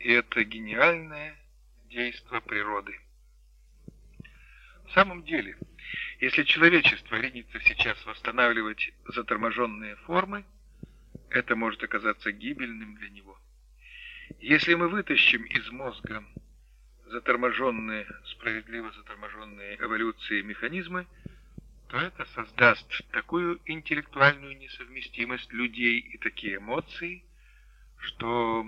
и это гениальное действо природы. В самом деле, если человечество ринется сейчас восстанавливать заторможенные формы, это может оказаться гибельным для него. Если мы вытащим из мозга заторможенные, справедливо заторможенные эволюцией механизмы, то это создаст такую интеллектуальную несовместимость людей и такие эмоции, что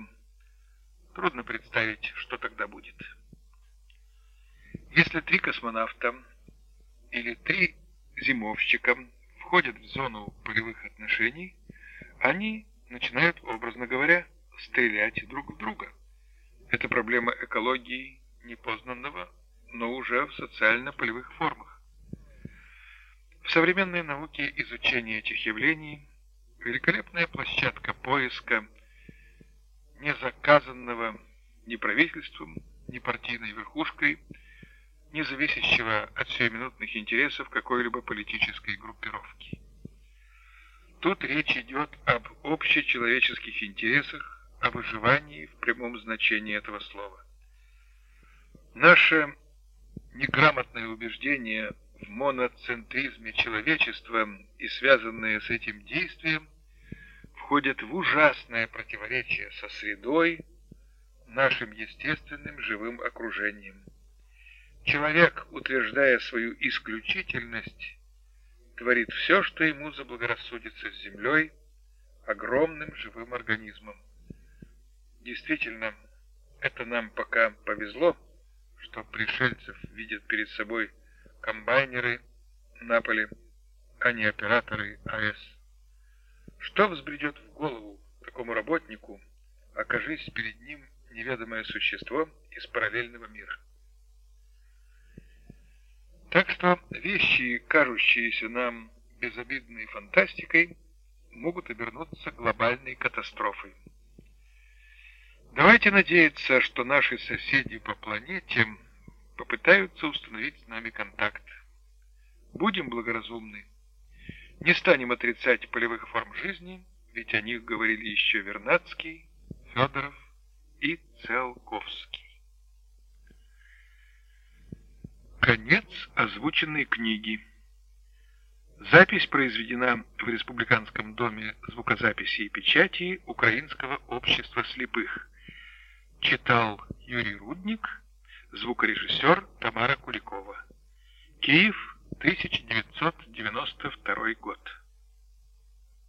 трудно представить, что тогда будет. Если три космонавта или три зимовщика входят в зону полевых отношений, они начинают, образно говоря, стрелять друг в друга. Это проблема экологии непознанного, но уже в социально-полевых формах. В современной науке изучение этих явлений великолепная площадка поиска незаказанного ни правительством, ни партийной верхушкой, не зависящего от сиюминутных интересов какой-либо политической группировки. Тут речь идет об общечеловеческих интересах, о выживании в прямом значении этого слова. Наше неграмотное убеждение в моноцентризме человечества и связанное с этим действием входят в ужасное противоречие со средой, нашим естественным живым окружением. Человек, утверждая свою исключительность, творит все, что ему заблагорассудится с землей, огромным живым организмом. Действительно, это нам пока повезло, что пришельцев видят перед собой комбайнеры на поле, а не операторы АЭС. Что взбредет в голову такому работнику, окажись перед ним неведомое существо из параллельного мира? Так что вещи, кажущиеся нам безобидной фантастикой, могут обернуться глобальной катастрофой. Давайте надеяться, что наши соседи по планете попытаются установить с нами контакт. Будем благоразумны. Не станем отрицать полевых форм жизни, ведь о них говорили еще Вернадский, Федоров и Целковский. Конец озвученной книги. Запись произведена в Республиканском доме звукозаписи и печати Украинского общества слепых. Читал Юрий Рудник, звукорежиссер Тамара Куликова. Киев, 1992 год.